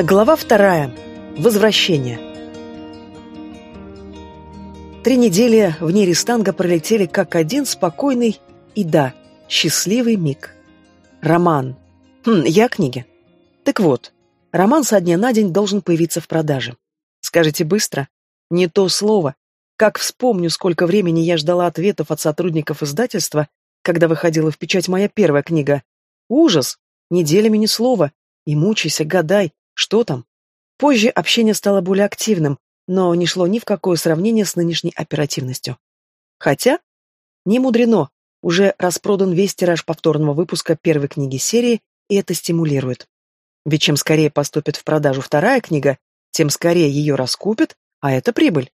Глава вторая. Возвращение. Три недели вне Рестанга пролетели как один спокойный и, да, счастливый миг. Роман. Хм, я книги. Так вот, роман со дня на день должен появиться в продаже. Скажите быстро? Не то слово. Как вспомню, сколько времени я ждала ответов от сотрудников издательства, когда выходила в печать моя первая книга. Ужас! Неделями ни слова. И мучайся, гадай, что там? Позже общение стало более активным, но не шло ни в какое сравнение с нынешней оперативностью. Хотя, не мудрено, уже распродан весь тираж повторного выпуска первой книги серии, и это стимулирует. Ведь чем скорее поступит в продажу вторая книга, тем скорее ее раскупят, а это прибыль.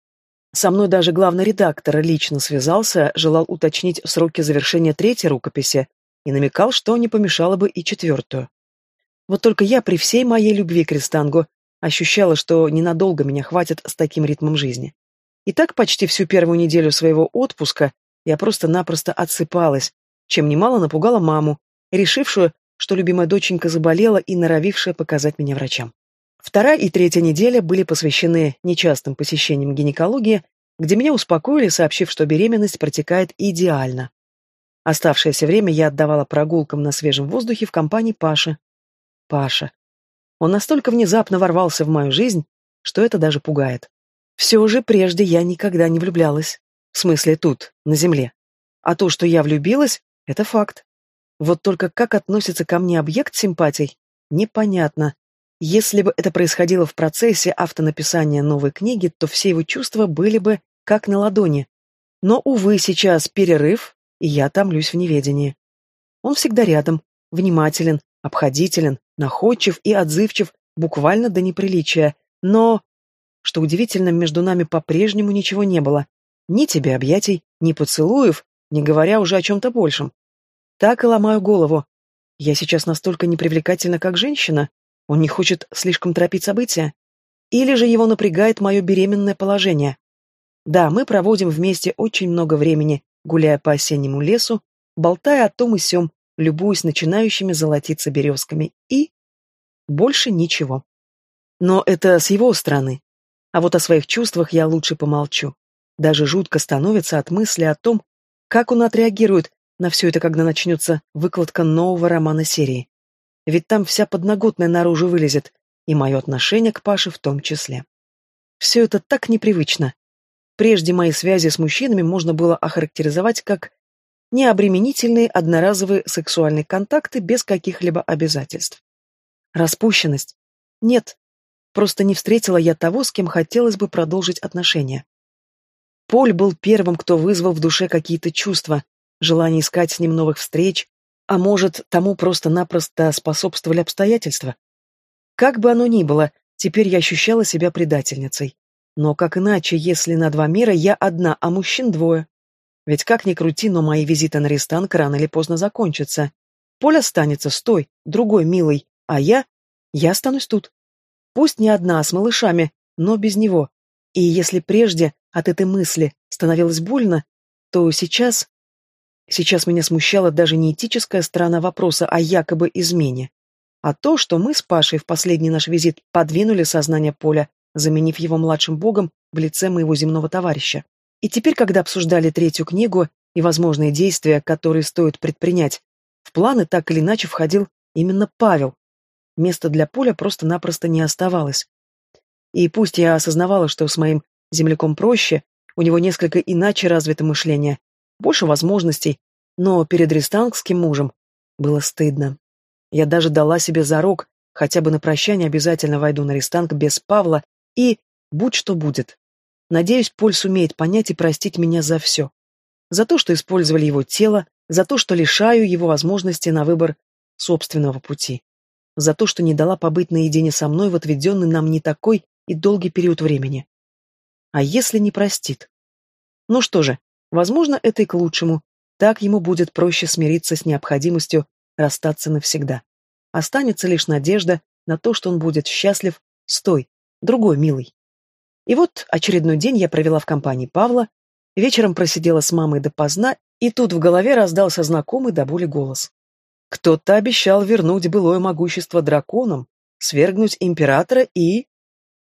Со мной даже главный редактор лично связался, желал уточнить сроки завершения третьей рукописи и намекал, что не помешало бы и четвертую. Вот только я при всей моей любви к Ристангу ощущала, что ненадолго меня хватит с таким ритмом жизни. И так почти всю первую неделю своего отпуска я просто-напросто отсыпалась, чем немало напугала маму, решившую, что любимая доченька заболела и норовившая показать меня врачам. Вторая и третья неделя были посвящены нечастым посещениям гинекологии, где меня успокоили, сообщив, что беременность протекает идеально. Оставшееся время я отдавала прогулкам на свежем воздухе в компании Паши, Паша. Он настолько внезапно ворвался в мою жизнь, что это даже пугает. Все же прежде я никогда не влюблялась. В смысле тут, на земле. А то, что я влюбилась, это факт. Вот только как относится ко мне объект симпатий, непонятно. Если бы это происходило в процессе автонаписания новой книги, то все его чувства были бы как на ладони. Но, увы, сейчас перерыв, и я томлюсь в неведении. Он всегда рядом, внимателен, обходителен, находчив и отзывчив буквально до неприличия, но... Что удивительно, между нами по-прежнему ничего не было. Ни тебе объятий, ни поцелуев, не говоря уже о чем-то большем. Так и ломаю голову. Я сейчас настолько непривлекательна, как женщина? Он не хочет слишком торопить события? Или же его напрягает мое беременное положение? Да, мы проводим вместе очень много времени, гуляя по осеннему лесу, болтая о том и сём, любуясь начинающими золотиться березками, и... больше ничего. Но это с его стороны. А вот о своих чувствах я лучше помолчу. Даже жутко становится от мысли о том, как он отреагирует на все это, когда начнется выкладка нового романа серии. Ведь там вся подноготная наружу вылезет, и мое отношение к Паше в том числе. Все это так непривычно. Прежде мои связи с мужчинами можно было охарактеризовать как необременительные одноразовые сексуальные контакты без каких-либо обязательств. Распущенность? Нет. Просто не встретила я того, с кем хотелось бы продолжить отношения. Поль был первым, кто вызвал в душе какие-то чувства, желание искать с ним новых встреч, а может, тому просто-напросто способствовали обстоятельства. Как бы оно ни было, теперь я ощущала себя предательницей. Но как иначе, если на два мира я одна, а мужчин двое? Ведь как ни крути, но мои визиты на рестанг рано или поздно закончатся. Поль останется с той, другой милой, а я... Я останусь тут. Пусть не одна, а с малышами, но без него. И если прежде от этой мысли становилось больно, то сейчас... Сейчас меня смущала даже не этическая сторона вопроса о якобы измене, а то, что мы с Пашей в последний наш визит подвинули сознание Поля, заменив его младшим богом в лице моего земного товарища. И теперь, когда обсуждали третью книгу и возможные действия, которые стоит предпринять, в планы так или иначе входил именно Павел. Места для Поля просто-напросто не оставалось. И пусть я осознавала, что с моим земляком проще, у него несколько иначе развито мышление, больше возможностей, но перед рестангским мужем было стыдно. Я даже дала себе зарок, хотя бы на прощание обязательно войду на рестанг без Павла и будь что будет. Надеюсь, Поль сумеет понять и простить меня за все. За то, что использовали его тело, за то, что лишаю его возможности на выбор собственного пути. За то, что не дала побыть наедине со мной в отведенный нам не такой и долгий период времени. А если не простит? Ну что же, возможно, это и к лучшему. Так ему будет проще смириться с необходимостью расстаться навсегда. Останется лишь надежда на то, что он будет счастлив с той, другой милой. И вот очередной день я провела в компании Павла, вечером просидела с мамой допоздна, и тут в голове раздался знакомый до боли голос. Кто-то обещал вернуть былое могущество драконам, свергнуть императора и...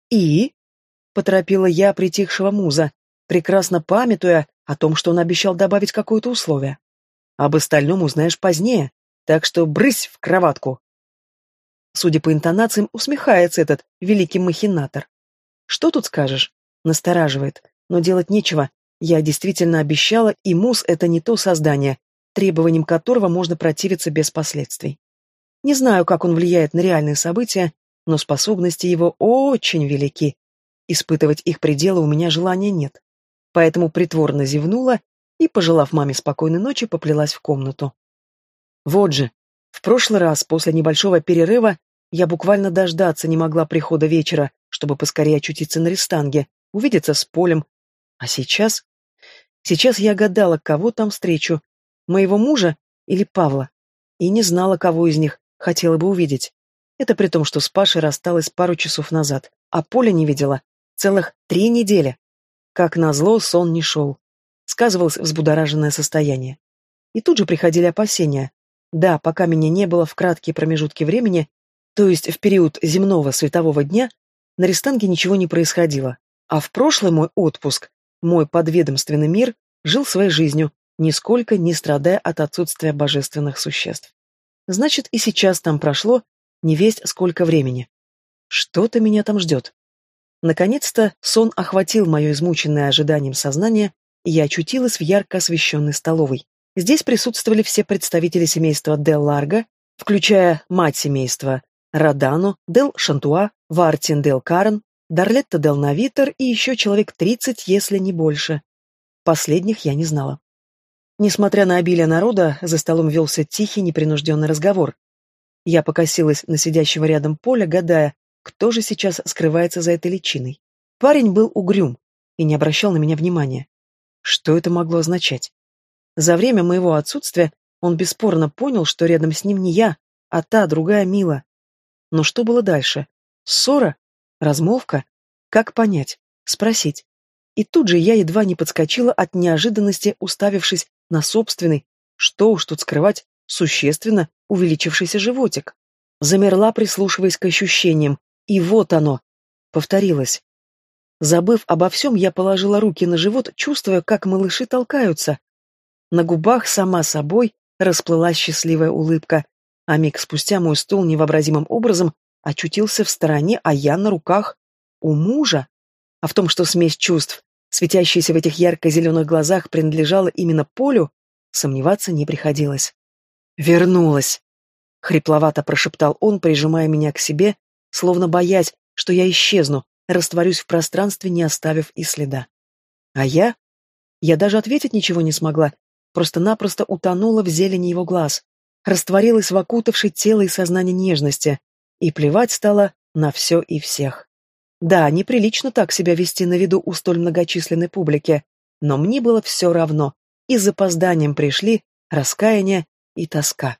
И? Поторопила я притихшего муза, прекрасно памятуя о том, что он обещал добавить какое-то условие. Об остальном узнаешь позднее, так что брысь в кроватку. Судя по интонациям, усмехается этот великий махинатор. Что тут скажешь? Настораживает. Но делать нечего. Я действительно обещала, и муз — это не то создание, требованиям которого можно противиться без последствий. Не знаю, как он влияет на реальные события, но способности его очень велики. Испытывать их пределы у меня желания нет. Поэтому притворно зевнула и, пожелав маме спокойной ночи, поплелась в комнату. Вот же, в прошлый раз, после небольшого перерыва, я буквально дождаться не могла прихода вечера, чтобы поскорее очутиться на рестанге, увидеться с Полем. А сейчас... Сейчас я гадала, кого там встречу, моего мужа или Павла, и не знала, кого из них хотела бы увидеть. Это при том, что с Пашей рассталась пару часов назад, а Поля не видела целых три недели. Как назло, сон не шел. Сказывалось взбудораженное состояние. И тут же приходили опасения. Да, пока меня не было в краткие промежутки времени, то есть в период земного светового дня, на Рестанге ничего не происходило. А в прошлый мой отпуск, мой подведомственный мир жил своей жизнью, нисколько не страдая от отсутствия божественных существ. Значит, и сейчас там прошло не весть сколько времени. Что-то меня там ждет. Наконец-то сон охватил мое измученное ожиданием сознание, и я очутилась в ярко освещенной столовой. Здесь присутствовали все представители семейства Дел Ларго, включая мать семейства Радано, Дел Шантуа, Вартин Дел Карен, Дарлетта Дел Навитер и еще человек тридцать, если не больше. Последних я не знала. Несмотря на обилие народа, за столом велся тихий, непринужденный разговор. Я покосилась на сидящего рядом Поля, гадая, кто же сейчас скрывается за этой личиной. Парень был угрюм и не обращал на меня внимания. Что это могло означать? За время моего отсутствия он бесспорно понял, что рядом с ним не я, а та, другая Мила. Но что было дальше? Ссора? Размолвка? Как понять? Спросить? И тут же я едва не подскочила от неожиданности, уставившись на собственный, что уж тут скрывать, существенно увеличившийся животик. Замерла, прислушиваясь к ощущениям, и вот оно. Повторилось. Забыв обо всем, я положила руки на живот, чувствуя, как малыши толкаются. На губах сама собой расплылась счастливая улыбка, а миг спустя мой стул невообразимым образом очутился в стороне, а я на руках у мужа. А в том, что смесь чувств, светящаяся в этих ярко-зеленых глазах, принадлежала именно Полю, сомневаться не приходилось. «Вернулась!» — хрипловато прошептал он, прижимая меня к себе, словно боясь, что я исчезну, растворюсь в пространстве, не оставив и следа. А я? Я даже ответить ничего не смогла, просто-напросто утонула в зелени его глаз, растворилась в окутавшей тело и сознание нежности, и плевать стала на все и всех. Да, неприлично так себя вести на виду у столь многочисленной публики, но мне было все равно, и с запозданием пришли раскаяние и тоска.